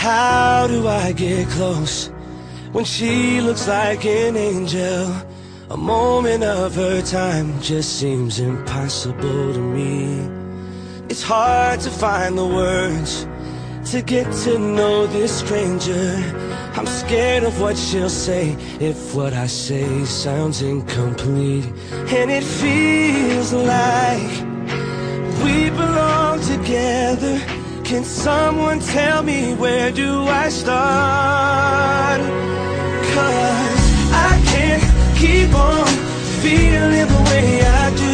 How do I get close when she looks like an angel? A moment of her time just seems impossible to me. It's hard to find the words to get to know this stranger. I'm scared of what she'll say if what I say sounds incomplete. And it feels like Can someone tell me where do I start? Cause I can't keep on feeling the way I do.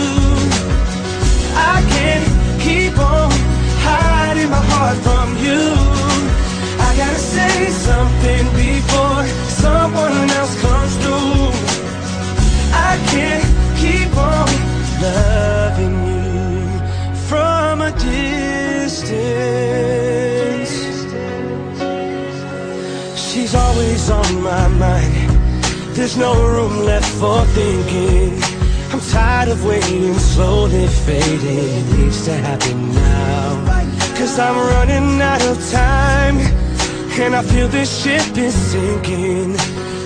Always on my mind. There's no room left for thinking. I'm tired of waiting, slowly fading. Needs to happen now. Cause I'm running out of time. And I feel this ship is sinking.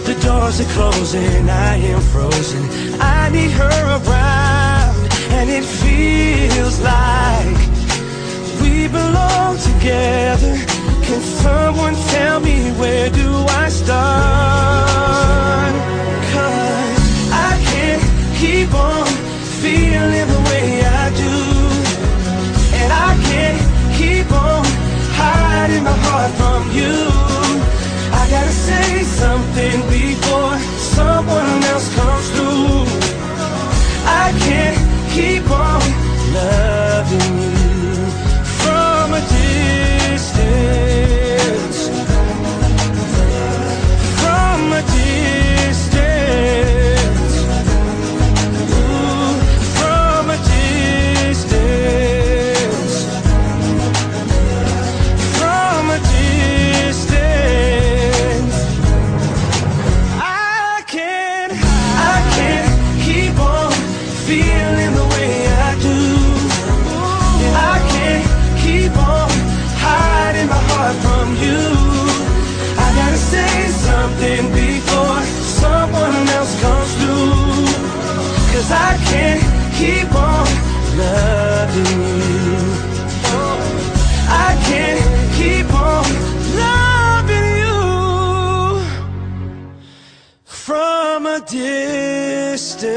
The doors are closing, I am frozen. I need her around. And it feels like we belong together. Distance.